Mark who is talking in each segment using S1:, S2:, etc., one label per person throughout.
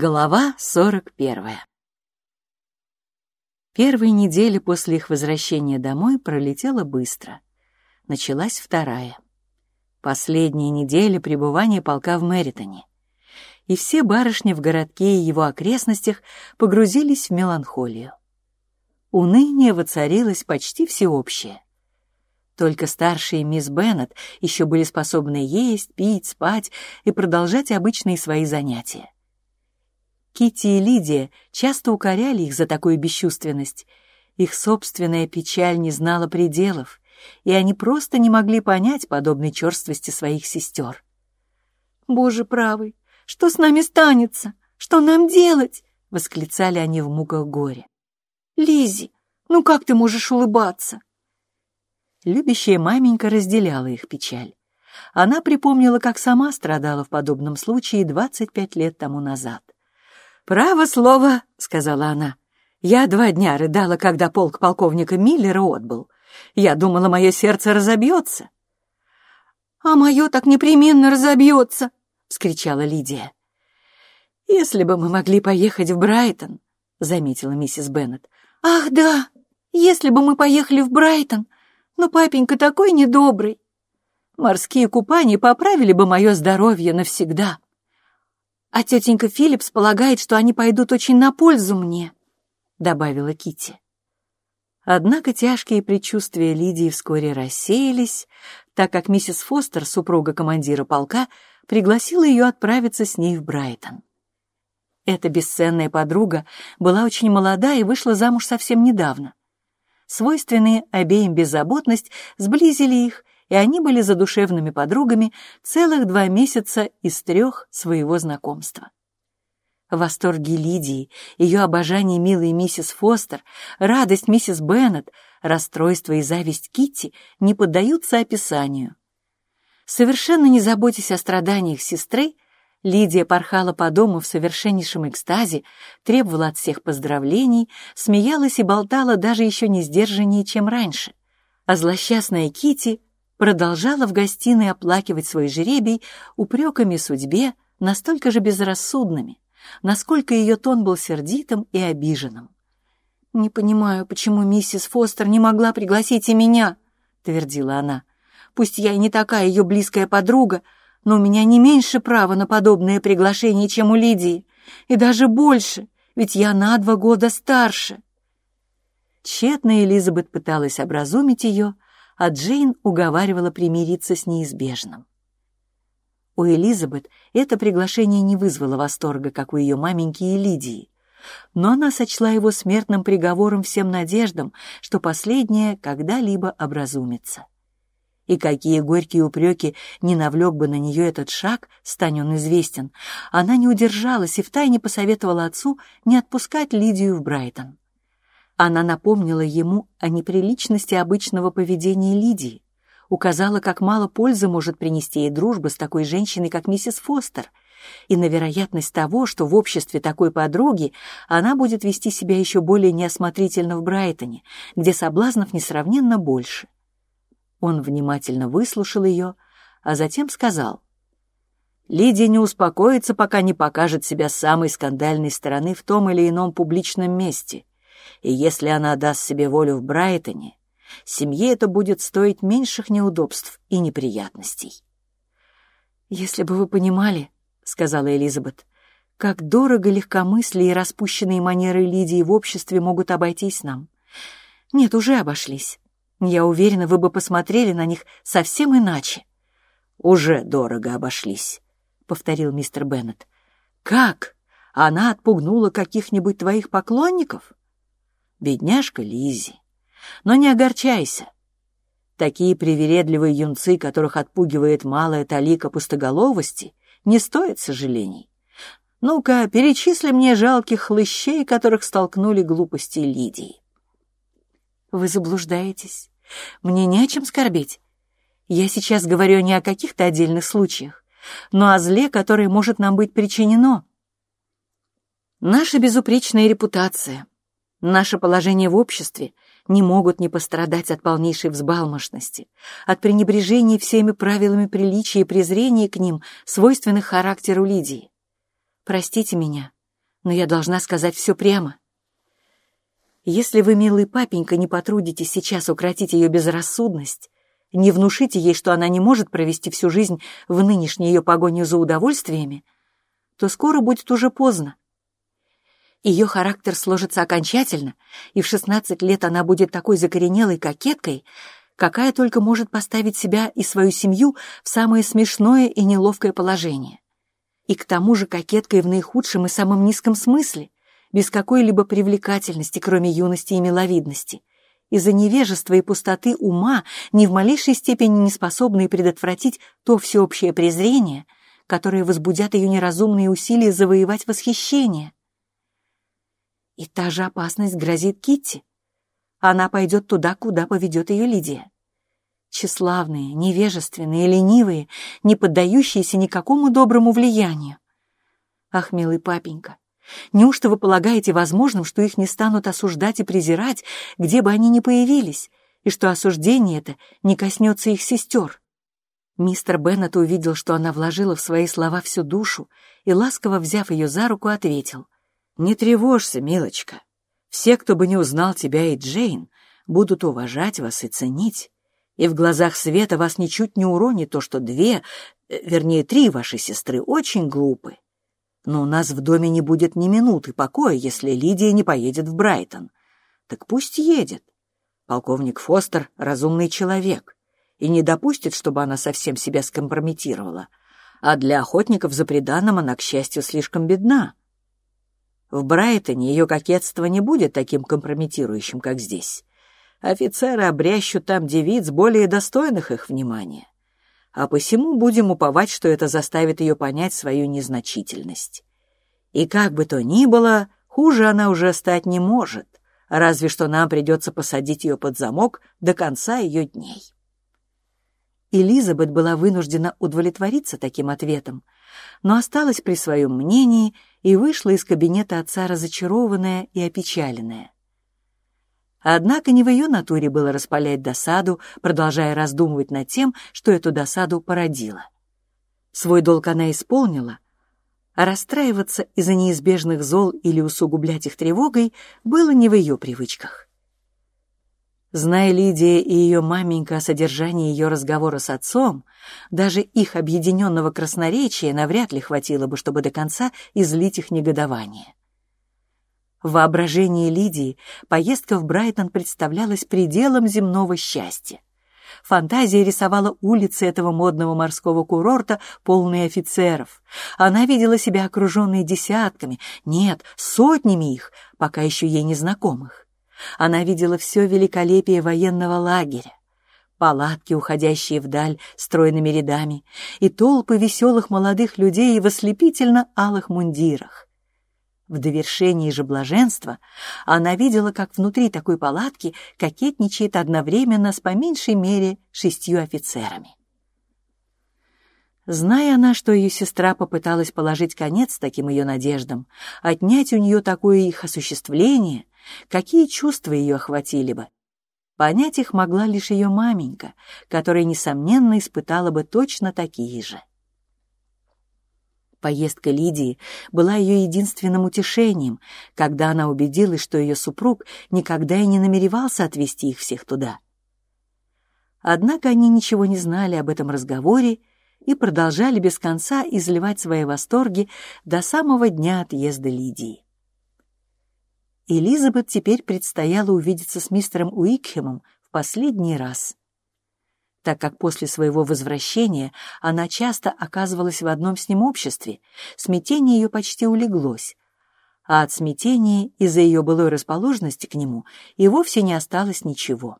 S1: Глава 41 Первая неделя после их возвращения домой пролетела быстро. Началась вторая. Последняя неделя пребывания полка в Мэритоне. И все барышни в городке и его окрестностях погрузились в меланхолию. Уныние воцарилось почти всеобщее. Только старшие мисс Беннет еще были способны есть, пить, спать и продолжать обычные свои занятия. Кити и Лидия часто укоряли их за такую бесчувственность. Их собственная печаль не знала пределов, и они просто не могли понять подобной черствости своих сестер. «Боже правый, что с нами станется? Что нам делать?» — восклицали они в муках горя. Лизи, ну как ты можешь улыбаться?» Любящая маменька разделяла их печаль. Она припомнила, как сама страдала в подобном случае 25 лет тому назад. «Право слово», — сказала она. «Я два дня рыдала, когда полк полковника Миллера отбыл. Я думала, мое сердце разобьется». «А мое так непременно разобьется», — вскричала Лидия. «Если бы мы могли поехать в Брайтон», — заметила миссис Беннет. «Ах, да, если бы мы поехали в Брайтон, но папенька такой недобрый. Морские купания поправили бы мое здоровье навсегда». А тетенька Филлипс полагает, что они пойдут очень на пользу мне», — добавила Кити. Однако тяжкие предчувствия Лидии вскоре рассеялись, так как миссис Фостер, супруга командира полка, пригласила ее отправиться с ней в Брайтон. Эта бесценная подруга была очень молода и вышла замуж совсем недавно. Свойственные обеим беззаботность сблизили их, и они были задушевными подругами целых два месяца из трех своего знакомства. Восторги Лидии, ее обожание милой миссис Фостер, радость миссис Беннет, расстройство и зависть Китти не поддаются описанию. Совершенно не заботясь о страданиях сестры, Лидия порхала по дому в совершеннейшем экстазе, требовала от всех поздравлений, смеялась и болтала даже еще не сдержаннее, чем раньше. А злосчастная Кити продолжала в гостиной оплакивать свой жеребий упреками судьбе, настолько же безрассудными, насколько ее тон был сердитым и обиженным. «Не понимаю, почему миссис Фостер не могла пригласить и меня», — твердила она. «Пусть я и не такая ее близкая подруга, но у меня не меньше права на подобное приглашение, чем у Лидии, и даже больше, ведь я на два года старше». Тщетно Элизабет пыталась образумить ее, — а Джейн уговаривала примириться с неизбежным. У Элизабет это приглашение не вызвало восторга, как у ее маменьки и Лидии, но она сочла его смертным приговором всем надеждам, что последнее когда-либо образумится. И какие горькие упреки не навлек бы на нее этот шаг, стань он известен, она не удержалась и втайне посоветовала отцу не отпускать Лидию в Брайтон. Она напомнила ему о неприличности обычного поведения Лидии, указала, как мало пользы может принести ей дружба с такой женщиной, как миссис Фостер, и на вероятность того, что в обществе такой подруги она будет вести себя еще более неосмотрительно в Брайтоне, где соблазнов несравненно больше. Он внимательно выслушал ее, а затем сказал, «Лидия не успокоится, пока не покажет себя самой скандальной стороны в том или ином публичном месте, и если она даст себе волю в Брайтоне, семье это будет стоить меньших неудобств и неприятностей. «Если бы вы понимали, — сказала Элизабет, — как дорого легкомыслие и распущенные манеры Лидии в обществе могут обойтись нам. Нет, уже обошлись. Я уверена, вы бы посмотрели на них совсем иначе». «Уже дорого обошлись», — повторил мистер Беннет. «Как? Она отпугнула каких-нибудь твоих поклонников?» Бедняжка Лизи. Но не огорчайся. Такие привередливые юнцы, которых отпугивает малая талика пустоголовости, не стоят сожалений. Ну-ка, перечисли мне жалких хлыщей, которых столкнули глупости Лидии. Вы заблуждаетесь. Мне не о чем скорбеть. Я сейчас говорю не о каких-то отдельных случаях, но о зле, которое может нам быть причинено. Наша безупречная репутация, Наше положение в обществе не могут не пострадать от полнейшей взбалмошности, от пренебрежения всеми правилами приличия и презрения к ним, свойственных характеру Лидии. Простите меня, но я должна сказать все прямо. Если вы, милый папенька, не потрудитесь сейчас укротить ее безрассудность, не внушите ей, что она не может провести всю жизнь в нынешней ее погоню за удовольствиями, то скоро будет уже поздно. Ее характер сложится окончательно, и в 16 лет она будет такой закоренелой кокеткой, какая только может поставить себя и свою семью в самое смешное и неловкое положение. И к тому же кокеткой в наихудшем и самом низком смысле, без какой-либо привлекательности, кроме юности и миловидности из-за невежества и пустоты ума, ни в малейшей степени не способные предотвратить то всеобщее презрение, которое возбудят ее неразумные усилия завоевать восхищение. И та же опасность грозит Китти. Она пойдет туда, куда поведет ее Лидия. Тщеславные, невежественные, ленивые, не поддающиеся никакому доброму влиянию. Ах, милый папенька, Неужто вы полагаете возможным, что их не станут осуждать и презирать, где бы они ни появились, и что осуждение это не коснется их сестер? Мистер Беннет увидел, что она вложила в свои слова всю душу, и, ласково взяв ее за руку, ответил. «Не тревожься, милочка. Все, кто бы не узнал тебя и Джейн, будут уважать вас и ценить. И в глазах света вас ничуть не уронит то, что две, э, вернее, три ваши сестры очень глупы но у нас в доме не будет ни минуты покоя, если Лидия не поедет в Брайтон. Так пусть едет. Полковник Фостер — разумный человек и не допустит, чтобы она совсем себя скомпрометировала. А для охотников за преданным она, к счастью, слишком бедна. В Брайтоне ее кокетство не будет таким компрометирующим, как здесь. Офицеры обрящут там девиц, более достойных их внимания а посему будем уповать, что это заставит ее понять свою незначительность. И как бы то ни было, хуже она уже стать не может, разве что нам придется посадить ее под замок до конца ее дней. Элизабет была вынуждена удовлетвориться таким ответом, но осталась при своем мнении и вышла из кабинета отца разочарованная и опечаленная. Однако не в ее натуре было распалять досаду, продолжая раздумывать над тем, что эту досаду породило. Свой долг она исполнила, а расстраиваться из-за неизбежных зол или усугублять их тревогой было не в ее привычках. Зная Лидия и ее маменька о содержании ее разговора с отцом, даже их объединенного красноречия навряд ли хватило бы, чтобы до конца излить их негодование. В воображении Лидии поездка в Брайтон представлялась пределом земного счастья. Фантазия рисовала улицы этого модного морского курорта, полные офицеров. Она видела себя окруженной десятками, нет, сотнями их, пока еще ей незнакомых. Она видела все великолепие военного лагеря палатки, уходящие вдаль стройными рядами, и толпы веселых молодых людей в ослепительно-алых мундирах. В довершении же блаженства она видела, как внутри такой палатки кокетничает одновременно с по меньшей мере шестью офицерами. Зная она, что ее сестра попыталась положить конец таким ее надеждам, отнять у нее такое их осуществление, какие чувства ее охватили бы? Понять их могла лишь ее маменька, которая, несомненно, испытала бы точно такие же. Поездка Лидии была ее единственным утешением, когда она убедилась, что ее супруг никогда и не намеревался отвезти их всех туда. Однако они ничего не знали об этом разговоре и продолжали без конца изливать свои восторги до самого дня отъезда Лидии. Элизабет теперь предстояло увидеться с мистером Уикхемом в последний раз так как после своего возвращения она часто оказывалась в одном с ним обществе, смятение ее почти улеглось, а от смятения из-за ее былой расположенности к нему и вовсе не осталось ничего.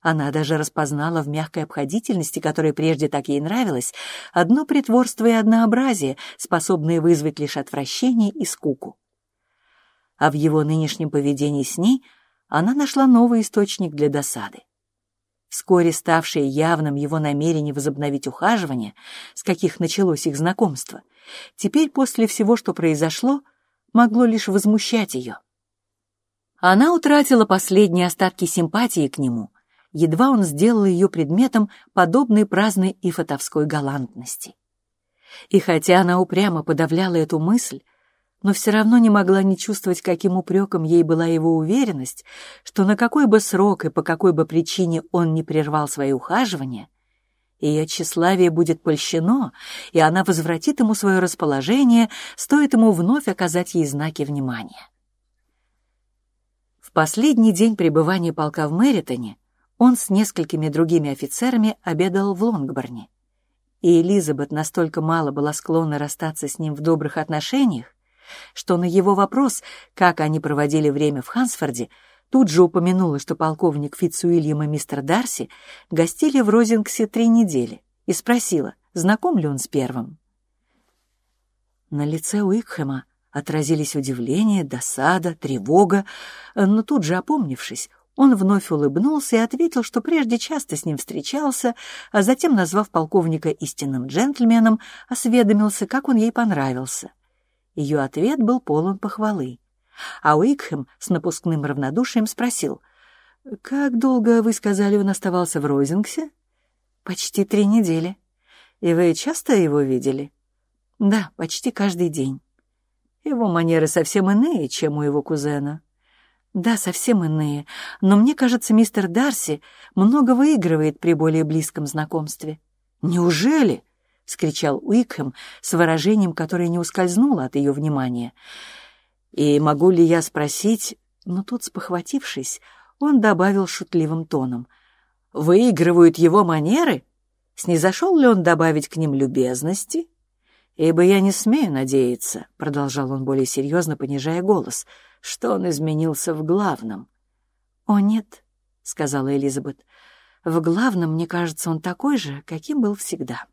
S1: Она даже распознала в мягкой обходительности, которая прежде так ей нравилась, одно притворство и однообразие, способные вызвать лишь отвращение и скуку. А в его нынешнем поведении с ней она нашла новый источник для досады. Вскоре ставшее явным его намерение возобновить ухаживание, с каких началось их знакомство, теперь после всего, что произошло, могло лишь возмущать ее. Она утратила последние остатки симпатии к нему, едва он сделал ее предметом подобной праздной и фатовской галантности. И хотя она упрямо подавляла эту мысль, но все равно не могла не чувствовать, каким упреком ей была его уверенность, что на какой бы срок и по какой бы причине он не прервал свои ухаживания, ее тщеславие будет польщено, и она возвратит ему свое расположение, стоит ему вновь оказать ей знаки внимания. В последний день пребывания полка в Мэритоне он с несколькими другими офицерами обедал в Лонгборне. И Элизабет настолько мало была склонна расстаться с ним в добрых отношениях, что на его вопрос, как они проводили время в Хансфорде, тут же упомянула, что полковник Фитцуильям и мистер Дарси гостили в Розингсе три недели, и спросила, знаком ли он с первым. На лице Уикхэма отразились удивление, досада, тревога, но тут же опомнившись, он вновь улыбнулся и ответил, что прежде часто с ним встречался, а затем, назвав полковника истинным джентльменом, осведомился, как он ей понравился. Ее ответ был полон похвалы. А Уикхэм с напускным равнодушием спросил, «Как долго, вы сказали, он оставался в Розингсе?» «Почти три недели. И вы часто его видели?» «Да, почти каждый день». «Его манеры совсем иные, чем у его кузена». «Да, совсем иные, но мне кажется, мистер Дарси много выигрывает при более близком знакомстве». «Неужели?» — скричал Уикхэм с выражением, которое не ускользнуло от ее внимания. «И могу ли я спросить...» Но тут, спохватившись, он добавил шутливым тоном. «Выигрывают его манеры? Снизошел ли он добавить к ним любезности?» «Ибо я не смею надеяться», — продолжал он более серьезно, понижая голос, «что он изменился в главном». «О, нет», — сказала Элизабет, — «в главном, мне кажется, он такой же, каким был всегда».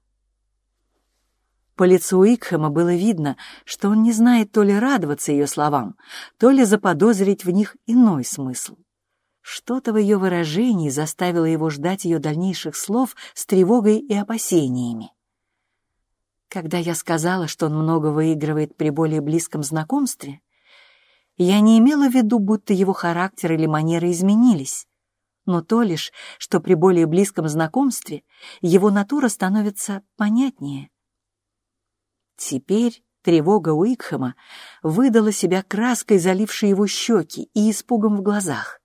S1: По лицу Икхэма было видно, что он не знает то ли радоваться ее словам, то ли заподозрить в них иной смысл. Что-то в ее выражении заставило его ждать ее дальнейших слов с тревогой и опасениями. Когда я сказала, что он много выигрывает при более близком знакомстве, я не имела в виду, будто его характер или манеры изменились, но то лишь, что при более близком знакомстве его натура становится понятнее — Теперь тревога Уикхэма выдала себя краской, залившей его щеки, и испугом в глазах.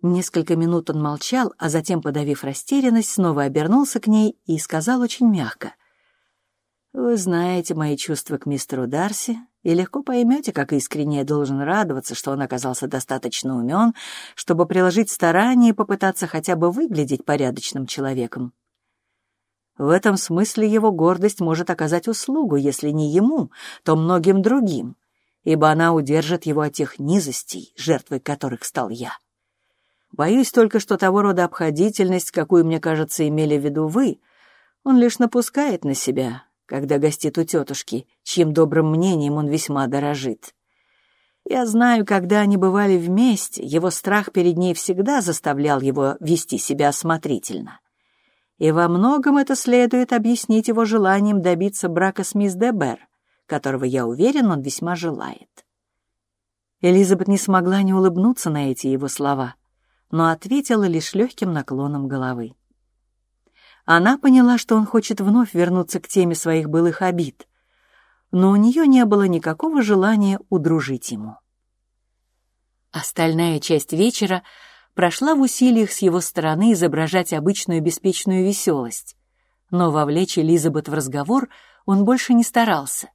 S1: Несколько минут он молчал, а затем, подавив растерянность, снова обернулся к ней и сказал очень мягко. «Вы знаете мои чувства к мистеру Дарси и легко поймете, как искренне я должен радоваться, что он оказался достаточно умен, чтобы приложить старания и попытаться хотя бы выглядеть порядочным человеком. В этом смысле его гордость может оказать услугу, если не ему, то многим другим, ибо она удержит его от тех низостей, жертвой которых стал я. Боюсь только, что того рода обходительность, какую, мне кажется, имели в виду вы, он лишь напускает на себя, когда гостит у тетушки, чьим добрым мнением он весьма дорожит. Я знаю, когда они бывали вместе, его страх перед ней всегда заставлял его вести себя осмотрительно и во многом это следует объяснить его желанием добиться брака с мисс Дебер, которого, я уверен, он весьма желает. Элизабет не смогла не улыбнуться на эти его слова, но ответила лишь легким наклоном головы. Она поняла, что он хочет вновь вернуться к теме своих былых обид, но у нее не было никакого желания удружить ему. Остальная часть вечера прошла в усилиях с его стороны изображать обычную беспечную веселость. Но вовлечь Элизабет в разговор он больше не старался.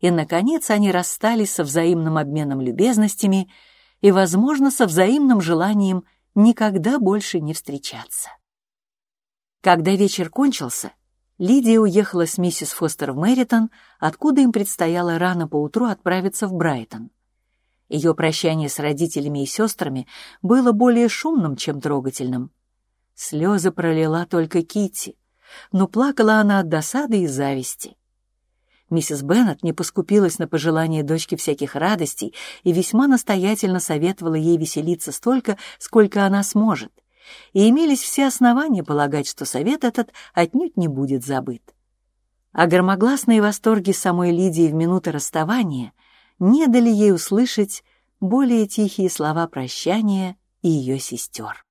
S1: И, наконец, они расстались со взаимным обменом любезностями и, возможно, со взаимным желанием никогда больше не встречаться. Когда вечер кончился, Лидия уехала с миссис Фостер в Мэритон, откуда им предстояло рано поутру отправиться в Брайтон. Ее прощание с родителями и сестрами было более шумным, чем трогательным. Слезы пролила только Кити, но плакала она от досады и зависти. Миссис Беннет не поскупилась на пожелание дочки всяких радостей и весьма настоятельно советовала ей веселиться столько, сколько она сможет. И имелись все основания полагать, что совет этот отнюдь не будет забыт. А громогласные восторги самой Лидии в минуты расставания не дали ей услышать более тихие слова прощания и ее сестер.